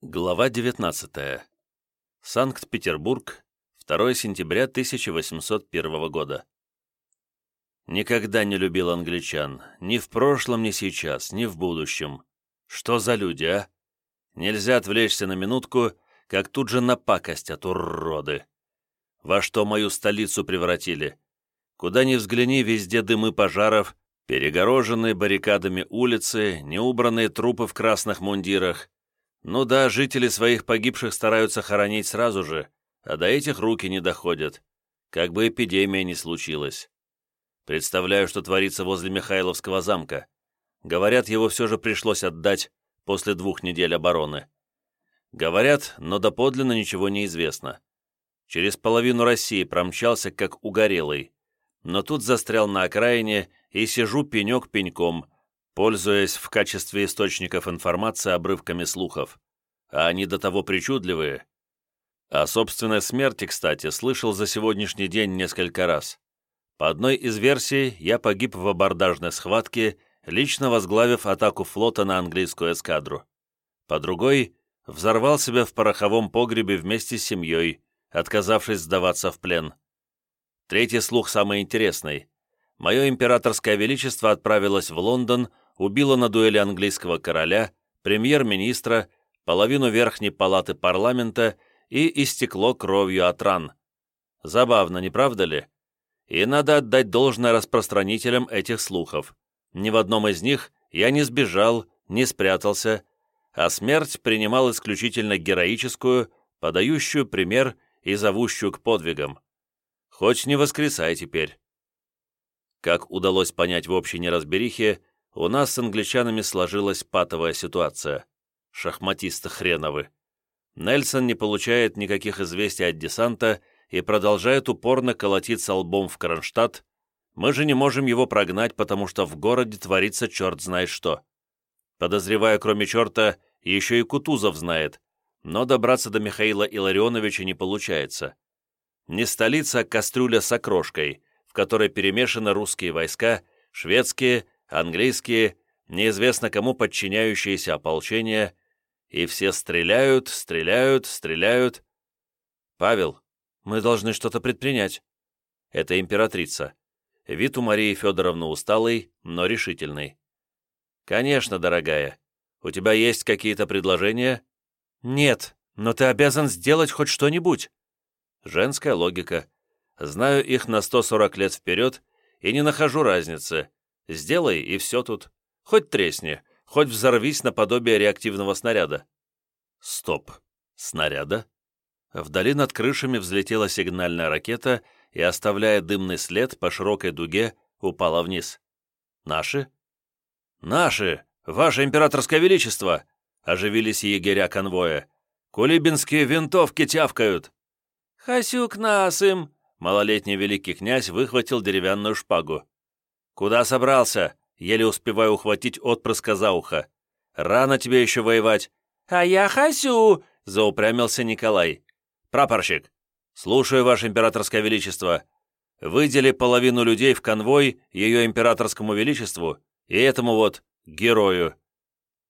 Глава 19. Санкт-Петербург, 2 сентября 1801 года. Никогда не любил англичан, ни в прошлом, ни сейчас, ни в будущем. Что за люди, а? Нельзя отвлечься на минутку, как тут же напакостят уроды. Во что мою столицу превратили? Куда ни взгляни, везде дымы пожаров, перегороженные баррикадами улицы, неубранные трупы в красных мундирах, ну да, жители своих погибших стараются хоронить сразу же, а до этих руки не доходят. Как бы эпидемия не случилась. Представляю, что творится возле Михайловского замка. Говорят, его все же пришлось отдать после двух недель обороны. Говорят, но доподлинно ничего не известно. Через половину России промчался, как угорелый. Но тут застрял на окраине и сижу пенек пеньком, пользуясь в качестве источников информации обрывками слухов, а они до того причудливые. О собственной смерти, кстати, слышал за сегодняшний день несколько раз. По одной из версий, я погиб в абордажной схватке, лично возглавив атаку флота на английскую эскадру. По другой, взорвал себя в пороховом погребе вместе с семьей, отказавшись сдаваться в плен. Третий слух самый интересный. Мое императорское величество отправилось в Лондон убило на дуэли английского короля, премьер-министра, половину верхней палаты парламента и истекло кровью от ран. Забавно, не правда ли? И надо отдать должное распространителям этих слухов. Ни в одном из них я не сбежал, не спрятался, а смерть принимал исключительно героическую, подающую пример и зовущую к подвигам. Хоть не воскресай теперь. Как удалось понять в общей неразберихе, у нас с англичанами сложилась патовая ситуация. Шахматисты хреновы. Нельсон не получает никаких известий от десанта и продолжает упорно колотиться лбом в Кронштадт. Мы же не можем его прогнать, потому что в городе творится черт знает что. Подозревая, кроме черта, еще и Кутузов знает, но добраться до Михаила Илларионовича не получается. Не столица, а кастрюля с окрошкой, в которой перемешаны русские войска, шведские, английские, неизвестно кому подчиняющиеся ополчения, и все стреляют, стреляют, стреляют. «Павел, мы должны что-то предпринять». Это императрица. Вид у Марии Федоровны усталый, но решительный. «Конечно, дорогая. У тебя есть какие-то предложения?» «Нет, но ты обязан сделать хоть что-нибудь». Женская логика. Знаю их на 140 лет вперед и не нахожу разницы, Сделай, и все тут. Хоть тресни, хоть взорвись наподобие реактивного снаряда. Стоп. Снаряда? Вдали над крышами взлетела сигнальная ракета и, оставляя дымный след по широкой дуге, упала вниз. Наши? Наши! Ваше императорское величество! Оживились егеря конвоя. Кулибинские винтовки тявкают. Хасюк нас им! Малолетний великий князь выхватил деревянную шпагу. «Куда собрался?» Еле успеваю ухватить отпрыска за ухо. «Рано тебе еще воевать». «А я хасю!» — заупрямился Николай. «Прапорщик, слушаю, Ваше Императорское Величество. Выдели половину людей в конвой Ее Императорскому Величеству и этому вот герою».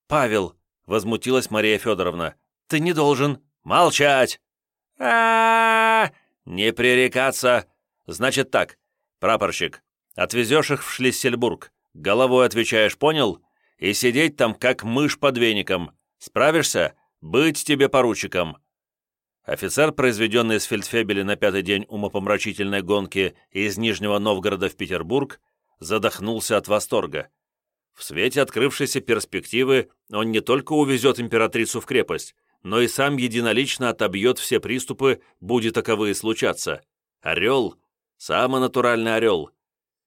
«Павел!» — возмутилась Мария Федоровна. «Ты не должен молчать!» а Не пререкаться! Значит так, прапорщик, Отвезешь их в Шлиссельбург. Головой отвечаешь, понял? И сидеть там, как мышь под веником. Справишься? Быть тебе поручиком». Офицер, произведенный из фельдфебеля на пятый день умопомрачительной гонки из Нижнего Новгорода в Петербург, задохнулся от восторга. В свете открывшейся перспективы он не только увезет императрицу в крепость, но и сам единолично отобьет все приступы, будет таковые случаться. Орел, самый натуральный орел,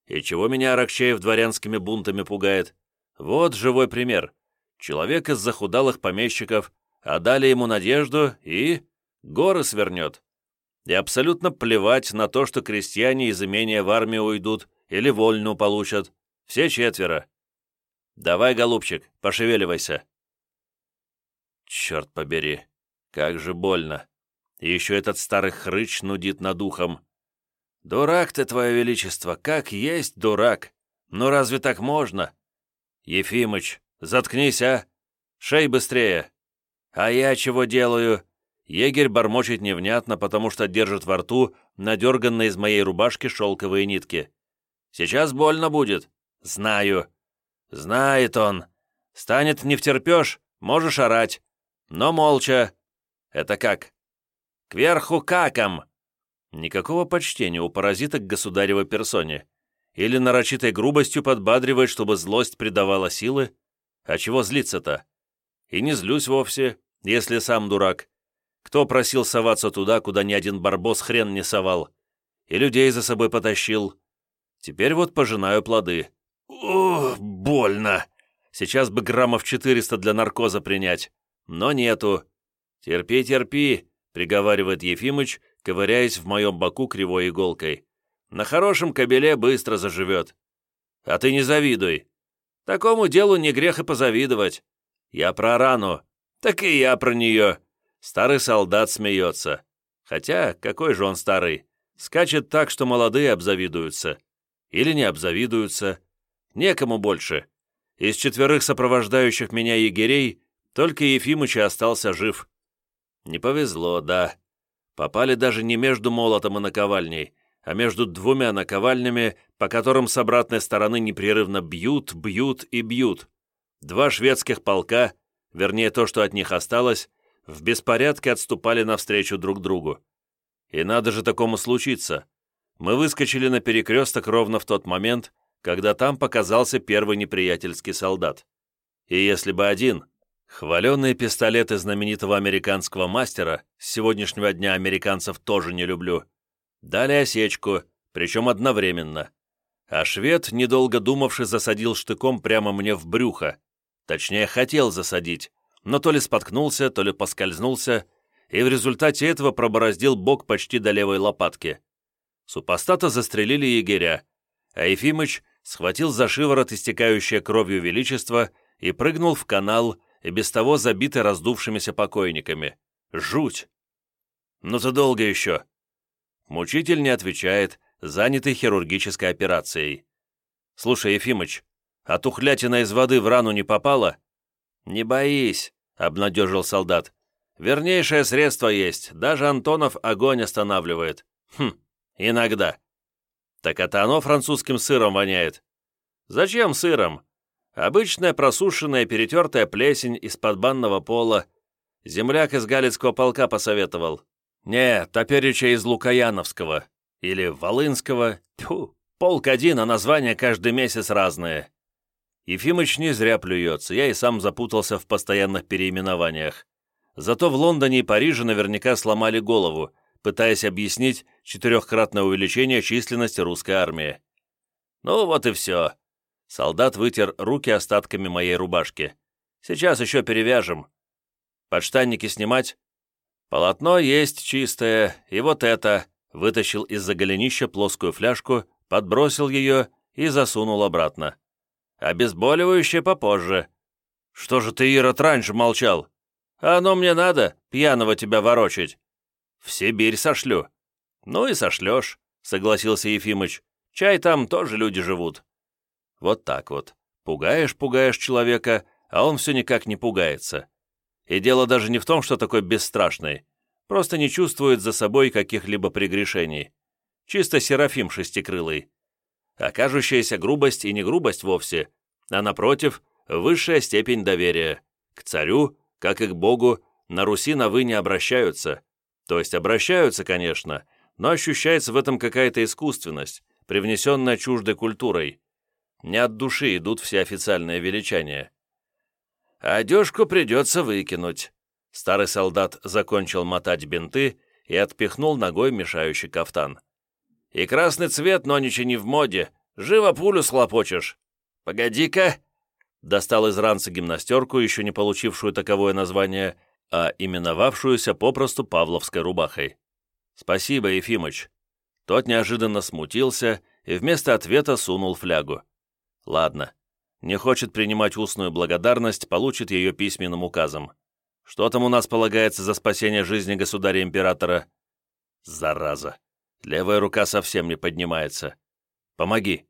и чего меня Аракчеев дворянскими бунтами пугает? Вот живой пример. Человек из захудалых помещиков, а дали ему надежду и... горы свернет. И абсолютно плевать на то, что крестьяне из имения в армию уйдут или вольную получат. Все четверо. Давай, голубчик, пошевеливайся. Черт побери, как же больно. И еще этот старый хрыч нудит над ухом. «Дурак ты, твое величество, как есть дурак! Ну разве так можно?» «Ефимыч, заткнись, а! Шей быстрее!» «А я чего делаю?» Егерь бормочет невнятно, потому что держит во рту надерганные из моей рубашки шелковые нитки. «Сейчас больно будет». «Знаю». «Знает он. Станет не втерпешь, можешь орать. Но молча. Это как?» «Кверху каком!» Никакого почтения у паразита к государевой персоне. Или нарочитой грубостью подбадривает, чтобы злость придавала силы. А чего злиться-то? И не злюсь вовсе, если сам дурак. Кто просил соваться туда, куда ни один барбос хрен не совал? И людей за собой потащил. Теперь вот пожинаю плоды. Ох, больно! Сейчас бы граммов 400 для наркоза принять. Но нету. Терпи, терпи, приговаривает Ефимыч, ковыряясь в моем боку кривой иголкой. На хорошем кобеле быстро заживет. А ты не завидуй. Такому делу не грех и позавидовать. Я про рану. Так и я про нее. Старый солдат смеется. Хотя, какой же он старый? Скачет так, что молодые обзавидуются. Или не обзавидуются. Некому больше. Из четверых сопровождающих меня егерей только Ефимыч остался жив. Не повезло, да. Попали даже не между молотом и наковальней, а между двумя наковальнями, по которым с обратной стороны непрерывно бьют, бьют и бьют. Два шведских полка, вернее то, что от них осталось, в беспорядке отступали навстречу друг другу. И надо же такому случиться. Мы выскочили на перекресток ровно в тот момент, когда там показался первый неприятельский солдат. И если бы один, хваленные пистолеты знаменитого американского мастера, с сегодняшнего дня американцев тоже не люблю, Дали осечку, причем одновременно. А швед, недолго думавший, засадил штыком прямо мне в брюхо. Точнее, хотел засадить, но то ли споткнулся, то ли поскользнулся, и в результате этого пробороздил бок почти до левой лопатки. Супостата застрелили егеря, а Ефимыч схватил за шиворот истекающее кровью величество и прыгнул в канал, и без того забитый раздувшимися покойниками. Жуть! «Ну ты долго еще?» Мучитель не отвечает, занятый хирургической операцией. «Слушай, Ефимыч, а тухлятина из воды в рану не попала?» «Не боись», — обнадежил солдат. «Вернейшее средство есть, даже Антонов огонь останавливает. Хм, иногда». «Так это оно французским сыром воняет». «Зачем сыром? Обычная просушенная перетертая плесень из-под банного пола. Земляк из Галицкого полка посоветовал. «Не, топереча из Лукаяновского. Или Волынского. Тьфу, полк один, а названия каждый месяц разные». Ефимыч не зря плюется, я и сам запутался в постоянных переименованиях. Зато в Лондоне и Париже наверняка сломали голову, пытаясь объяснить четырехкратное увеличение численности русской армии. Ну вот и все. Солдат вытер руки остатками моей рубашки. Сейчас еще перевяжем. Подштанники снимать? «Полотно есть чистое, и вот это», вытащил из-за голенища плоскую фляжку, подбросил ее и засунул обратно. «Обезболивающее попозже». «Что же ты, Ирод, раньше молчал? А оно мне надо, пьяного тебя ворочать». «В Сибирь сошлю». «Ну и сошлешь», — согласился Ефимыч. «Чай там тоже люди живут». Вот так вот. Пугаешь-пугаешь человека, а он все никак не пугается. И дело даже не в том, что такой бесстрашный, просто не чувствует за собой каких-либо прегрешений. Чисто Серафим шестикрылый. А грубость и не грубость вовсе, а напротив, высшая степень доверия. К царю, как и к Богу, на Руси на «вы» не обращаются. То есть обращаются, конечно, но ощущается в этом какая-то искусственность, привнесенная чуждой культурой. Не от души идут все официальные величания. «Одежку придется выкинуть». Старый солдат закончил мотать бинты и отпихнул ногой мешающий кафтан. «И красный цвет ноничи не в моде. Живо пулю схлопочешь. Погоди-ка!» Достал из ранца гимнастерку, еще не получившую таковое название, а именовавшуюся попросту Павловской рубахой. «Спасибо, Ефимыч». Тот неожиданно смутился и вместо ответа сунул флягу. «Ладно, не хочет принимать устную благодарность, получит ее письменным указом. Что там у нас полагается за спасение жизни государя-императора? Зараза. Левая рука совсем не поднимается. Помоги.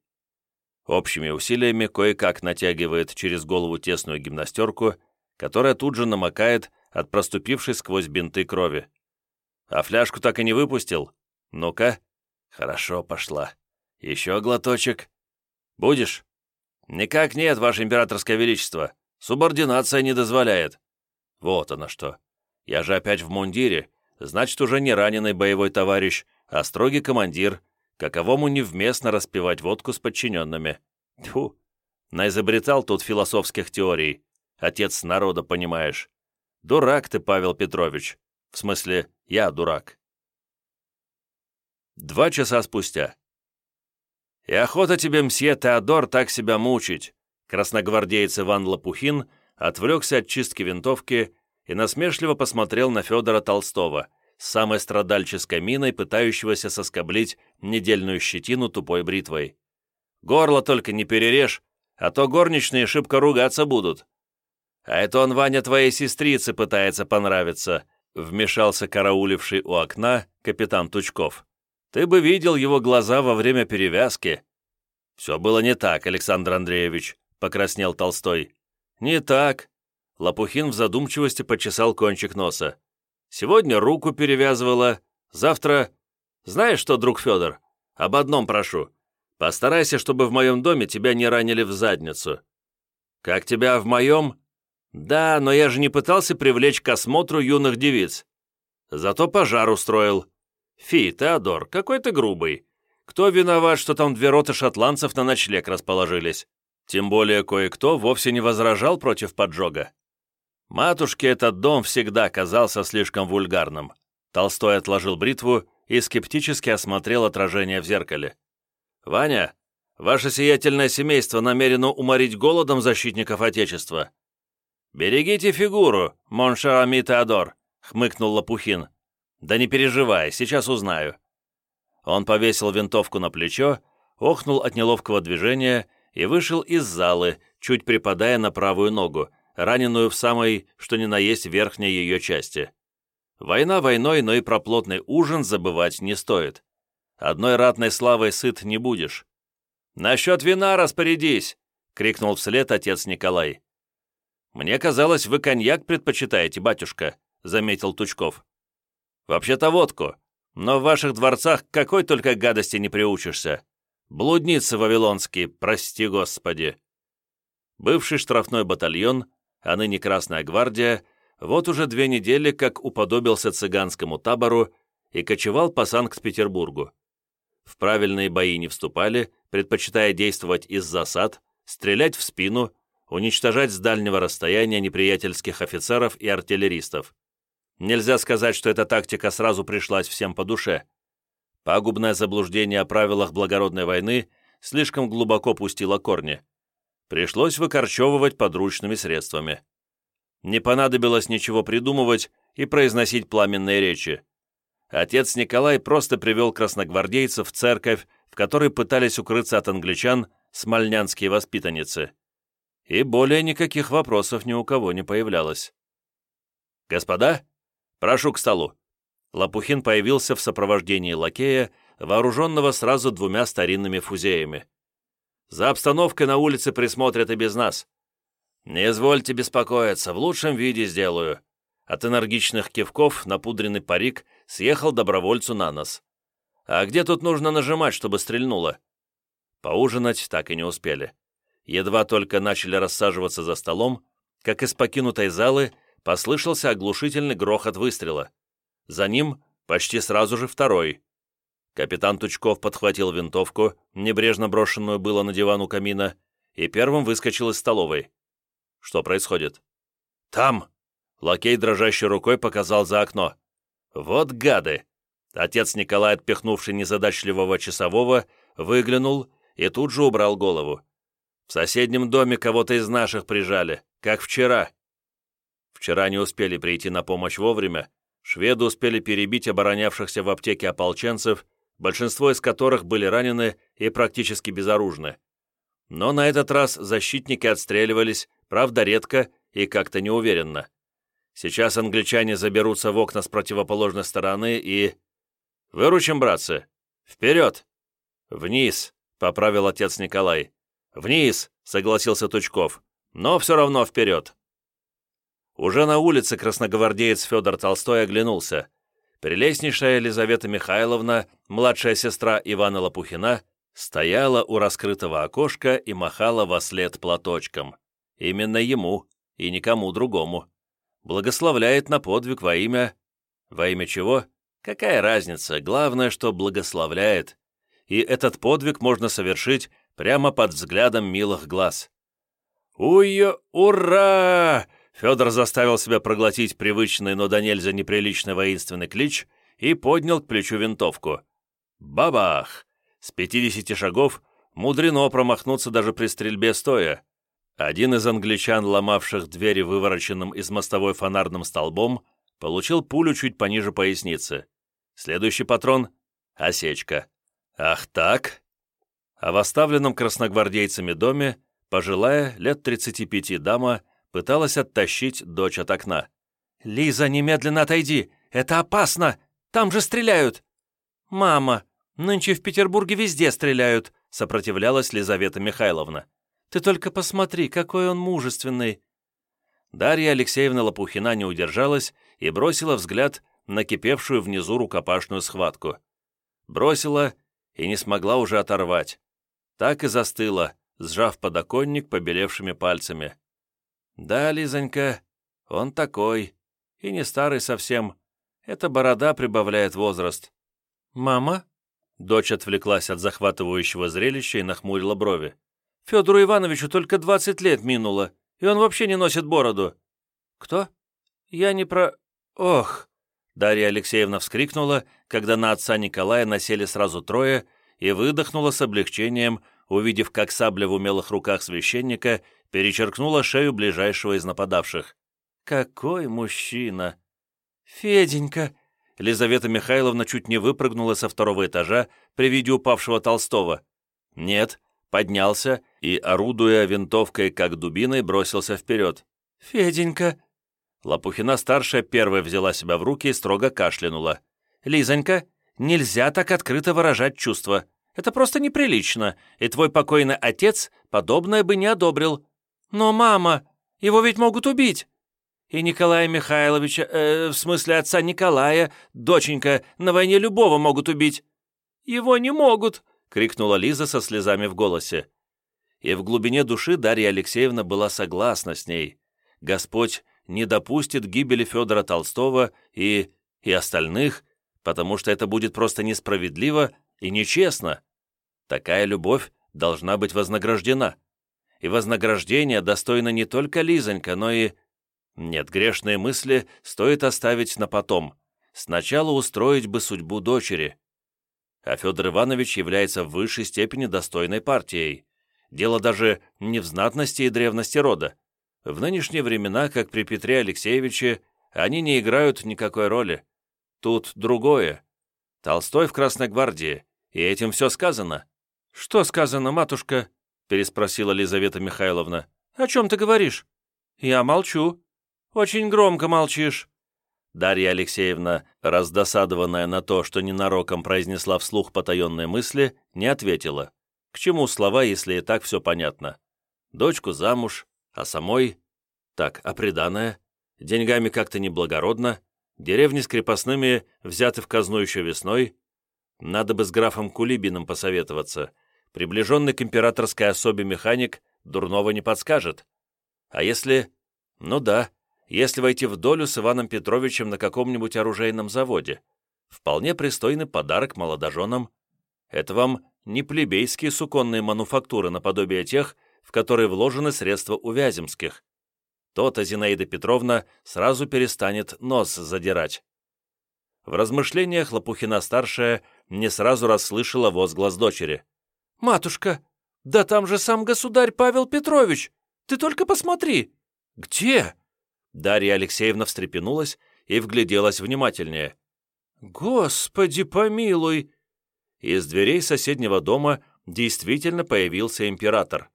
Общими усилиями кое-как натягивает через голову тесную гимнастерку, которая тут же намокает от проступившей сквозь бинты крови. «А фляжку так и не выпустил? Ну-ка. Хорошо, пошла. Еще глоточек. Будешь?» «Никак нет, Ваше Императорское Величество. Субординация не дозволяет». «Вот оно что. Я же опять в мундире, значит, уже не раненый боевой товарищ, а строгий командир, каковому невместно распивать водку с подчиненными. Тьфу, наизобретал тут философских теорий. Отец народа, понимаешь. Дурак ты, Павел Петрович. В смысле, я дурак. Два часа спустя. «И охота тебе, мсье Теодор, так себя мучить!» Красногвардеец Иван Лопухин отвлекся от чистки винтовки и насмешливо посмотрел на Федора Толстого, с самой страдальческой миной, пытающегося соскоблить недельную щетину тупой бритвой. «Горло только не перережь, а то горничные шибко ругаться будут». «А это он, Ваня, твоей сестрице пытается понравиться», вмешался карауливший у окна капитан Тучков. «Ты бы видел его глаза во время перевязки». «Все было не так, Александр Андреевич», — покраснел Толстой. «Не так». Лопухин в задумчивости почесал кончик носа. «Сегодня руку перевязывала, завтра...» «Знаешь что, друг Федор, об одном прошу. Постарайся, чтобы в моем доме тебя не ранили в задницу». «Как тебя в моем?» «Да, но я же не пытался привлечь к осмотру юных девиц. Зато пожар устроил. Фи, Теодор, какой ты грубый. Кто виноват, что там две роты шотландцев на ночлег расположились? Тем более кое-кто вовсе не возражал против поджога. Матушке этот дом всегда казался слишком вульгарным. Толстой отложил бритву и скептически осмотрел отражение в зеркале. «Ваня, ваше сиятельное семейство намерено уморить голодом защитников Отечества. «Берегите фигуру, Моншарами Теодор», — хмыкнул Лопухин. «Да не переживай, сейчас узнаю». Он повесил винтовку на плечо, охнул от неловкого движения и вышел из залы, чуть припадая на правую ногу, раненую в самой, что ни на есть, верхней ее части. Война войной, но и про плотный ужин забывать не стоит. Одной ратной славой сыт не будешь. «Насчет вина распорядись!» — крикнул вслед отец Николай. «Мне казалось, вы коньяк предпочитаете, батюшка», — заметил Тучков. «Вообще-то водку, но в ваших дворцах какой только гадости не приучишься. Блудницы вавилонские, прости господи». Бывший штрафной батальон, а ныне Красная гвардия, вот уже две недели как уподобился цыганскому табору и кочевал по Санкт-Петербургу. В правильные бои не вступали, предпочитая действовать из засад, стрелять в спину, уничтожать с дальнего расстояния неприятельских офицеров и артиллеристов. Нельзя сказать, что эта тактика сразу пришлась всем по душе. Пагубное заблуждение о правилах благородной войны слишком глубоко пустило корни. Пришлось выкорчевывать подручными средствами. Не понадобилось ничего придумывать и произносить пламенные речи. Отец Николай просто привел красногвардейцев в церковь, в которой пытались укрыться от англичан смольнянские воспитанницы и более никаких вопросов ни у кого не появлялось. «Господа, прошу к столу». Лопухин появился в сопровождении лакея, вооруженного сразу двумя старинными фузеями. «За обстановкой на улице присмотрят и без нас. Не извольте беспокоиться, в лучшем виде сделаю». От энергичных кивков напудренный парик съехал добровольцу на нос. «А где тут нужно нажимать, чтобы стрельнуло?» Поужинать так и не успели. Едва только начали рассаживаться за столом, как из покинутой залы послышался оглушительный грохот выстрела. За ним почти сразу же второй. Капитан Тучков подхватил винтовку, небрежно брошенную было на диван у камина, и первым выскочил из столовой. Что происходит? «Там!» Лакей дрожащей рукой показал за окно. «Вот гады!» Отец Николай, отпихнувший незадачливого часового, выглянул и тут же убрал голову. В соседнем доме кого-то из наших прижали, как вчера. Вчера не успели прийти на помощь вовремя, шведы успели перебить оборонявшихся в аптеке ополченцев, большинство из которых были ранены и практически безоружны. Но на этот раз защитники отстреливались, правда редко и как-то неуверенно. Сейчас англичане заберутся в окна с противоположной стороны и... «Выручим, братцы! Вперед!» «Вниз!» — поправил отец Николай. «Вниз!» — согласился Тучков. «Но все равно вперед!» Уже на улице красногвардеец Федор Толстой оглянулся. Прелестнейшая Елизавета Михайловна, младшая сестра Ивана Лопухина, стояла у раскрытого окошка и махала во след платочком. Именно ему и никому другому. Благословляет на подвиг во имя... Во имя чего? Какая разница? Главное, что благословляет. И этот подвиг можно совершить прямо под взглядом милых глаз. «Уй, ура!» Федор заставил себя проглотить привычный, но до нельзя неприличный воинственный клич и поднял к плечу винтовку. Бабах! С пятидесяти шагов мудрено промахнуться даже при стрельбе стоя. Один из англичан, ломавших двери вывороченным из мостовой фонарным столбом, получил пулю чуть пониже поясницы. Следующий патрон — осечка. Ах так? А в оставленном красногвардейцами доме пожилая, лет 35 дама, пыталась оттащить дочь от окна. «Лиза, немедленно отойди! Это опасно! Там же стреляют!» «Мама, нынче в Петербурге везде стреляют!» сопротивлялась Лизавета Михайловна. «Ты только посмотри, какой он мужественный!» Дарья Алексеевна Лопухина не удержалась и бросила взгляд на кипевшую внизу рукопашную схватку. Бросила и не смогла уже оторвать. Так и застыла, сжав подоконник побелевшими пальцами. «Да, Лизонька, он такой, и не старый совсем. Эта борода прибавляет возраст». «Мама?» Дочь отвлеклась от захватывающего зрелища и нахмурила брови. «Федору Ивановичу только двадцать лет минуло, и он вообще не носит бороду». «Кто?» «Я не про... Ох!» Дарья Алексеевна вскрикнула, когда на отца Николая насели сразу трое, и выдохнула с облегчением, увидев, как сабля в умелых руках священника перечеркнула шею ближайшего из нападавших. «Какой мужчина!» «Феденька!» Лизавета Михайловна чуть не выпрыгнула со второго этажа при виде упавшего Толстого. «Нет», поднялся и, орудуя винтовкой как дубиной, бросился вперед. «Феденька!» Лопухина-старшая первая взяла себя в руки и строго кашлянула. «Лизонька, нельзя так открыто выражать чувства. Это просто неприлично, и твой покойный отец подобное бы не одобрил. Но, мама, его ведь могут убить!» «И Николая Михайловича, э, в смысле отца Николая, доченька, на войне любого могут убить». «Его не могут!» — крикнула Лиза со слезами в голосе. И в глубине души Дарья Алексеевна была согласна с ней. Господь не допустит гибели Федора Толстого и... и остальных, потому что это будет просто несправедливо и нечестно. Такая любовь должна быть вознаграждена. И вознаграждение достойно не только Лизонька, но и... Нет, грешные мысли стоит оставить на потом. Сначала устроить бы судьбу дочери. А Федор Иванович является в высшей степени достойной партией. Дело даже не в знатности и древности рода. В нынешние времена, как при Петре Алексеевиче, они не играют никакой роли. Тут другое. Толстой в Красной гвардии, и этим все сказано. «Что сказано, матушка?» — переспросила Лизавета Михайловна. «О чем ты говоришь?» «Я молчу». «Очень громко молчишь». Дарья Алексеевна, раздосадованная на то, что ненароком произнесла вслух потаенные мысли, не ответила. К чему слова, если и так все понятно? Дочку замуж, а самой... Так, а приданное? Деньгами как-то неблагородно. Деревни с крепостными взяты в казну еще весной. Надо бы с графом Кулибиным посоветоваться. Приближенный к императорской особе механик дурного не подскажет. А если... Ну да, если войти в долю с Иваном Петровичем на каком-нибудь оружейном заводе. Вполне пристойный подарок молодоженам. Это вам не плебейские суконные мануфактуры наподобие тех, в который вложены средства у Вяземских. То-то Зинаида Петровна сразу перестанет нос задирать. В размышлениях Лопухина-старшая не сразу расслышала возглас дочери. «Матушка, да там же сам государь Павел Петрович! Ты только посмотри!» «Где?» Дарья Алексеевна встрепенулась и вгляделась внимательнее. «Господи помилуй!» Из дверей соседнего дома действительно появился император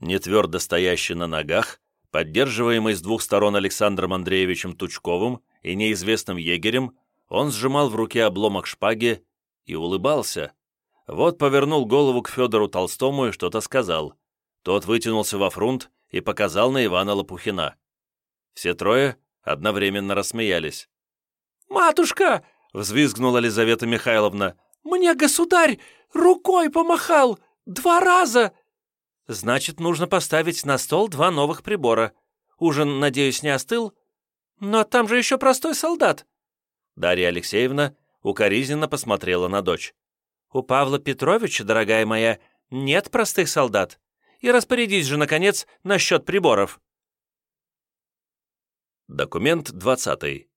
не стоящий на ногах, поддерживаемый с двух сторон Александром Андреевичем Тучковым и неизвестным егерем, он сжимал в руке обломок шпаги и улыбался. Вот повернул голову к Федору Толстому и что-то сказал. Тот вытянулся во фрунт и показал на Ивана Лопухина. Все трое одновременно рассмеялись. «Матушка!» — взвизгнула Лизавета Михайловна. «Мне государь рукой помахал! Два раза!» «Значит, нужно поставить на стол два новых прибора. Ужин, надеюсь, не остыл? Но там же еще простой солдат!» Дарья Алексеевна укоризненно посмотрела на дочь. «У Павла Петровича, дорогая моя, нет простых солдат. И распорядись же, наконец, насчет приборов». Документ 20.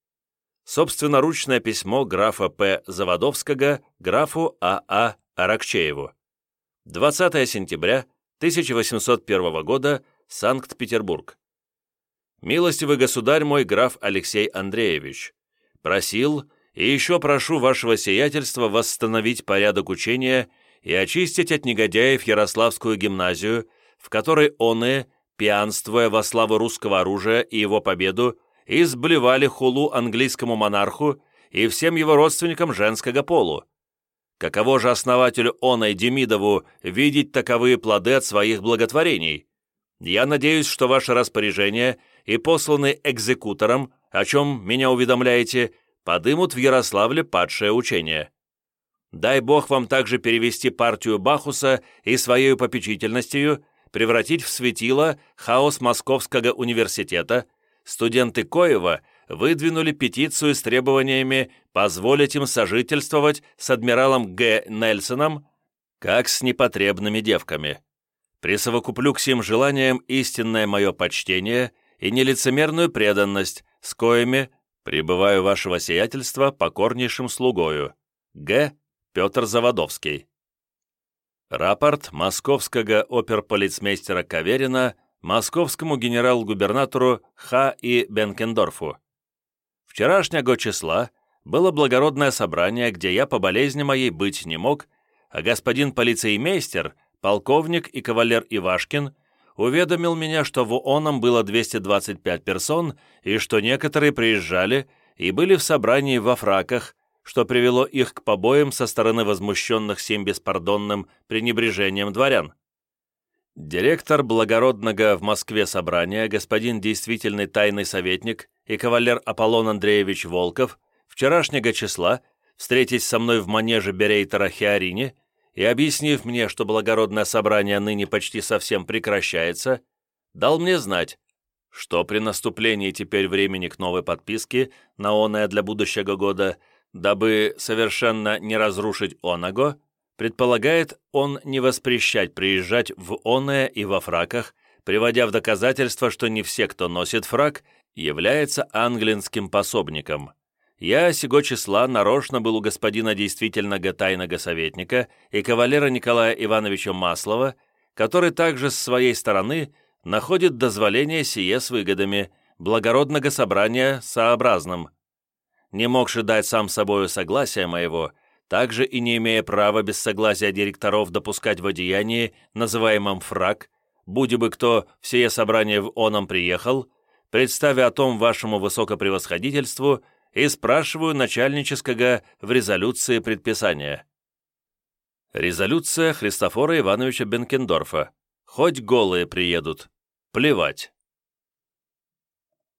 Собственноручное письмо графа П. Заводовского графу А.А. А Аракчееву. 20 сентября 1801 года, Санкт-Петербург. «Милостивый государь мой граф Алексей Андреевич, просил и еще прошу вашего сиятельства восстановить порядок учения и очистить от негодяев Ярославскую гимназию, в которой оные пьянствуя во славу русского оружия и его победу, изблевали хулу английскому монарху и всем его родственникам женского полу. Каково же основателю оной Демидову видеть таковые плоды от своих благотворений? Я надеюсь, что ваше распоряжение и посланные экзекутором, о чем меня уведомляете, подымут в Ярославле падшее учение. Дай Бог вам также перевести партию Бахуса и своей попечительностью превратить в светило хаос Московского университета, студенты Коева выдвинули петицию с требованиями позволить им сожительствовать с адмиралом Г. Нельсоном, как с непотребными девками. Присовокуплю к сим желаниям истинное мое почтение и нелицемерную преданность, с коими пребываю вашего сиятельства покорнейшим слугою. Г. Петр Заводовский. Рапорт московского оперполицмейстера Каверина московскому генерал-губернатору Х. И. Бенкендорфу. Вчерашнего числа было благородное собрание, где я по болезни моей быть не мог, а господин полицеймейстер, полковник и кавалер Ивашкин уведомил меня, что в ООНом было 225 персон и что некоторые приезжали и были в собрании во фраках, что привело их к побоям со стороны возмущенных сим беспардонным пренебрежением дворян. Директор благородного в Москве собрания, господин действительный тайный советник и кавалер Аполлон Андреевич Волков, вчерашнего числа, встретясь со мной в манеже Берейтера Хиарине и объяснив мне, что благородное собрание ныне почти совсем прекращается, дал мне знать, что при наступлении теперь времени к новой подписке на оное для будущего года дабы совершенно не разрушить оного, предполагает он не воспрещать приезжать в оное и во фраках, приводя в доказательство, что не все, кто носит фрак, является англинским пособником. Я сего числа нарочно был у господина действительного тайного советника и кавалера Николая Ивановича Маслова, который также с своей стороны находит дозволение сие с выгодами, благородного собрания сообразным – не могши дать сам собою согласия моего, также и не имея права без согласия директоров допускать в одеянии, называемом фраг, будь бы кто в сие собрание в оном приехал, представя о том вашему высокопревосходительству и спрашиваю начальнического в резолюции предписания. Резолюция Христофора Ивановича Бенкендорфа. Хоть голые приедут. Плевать.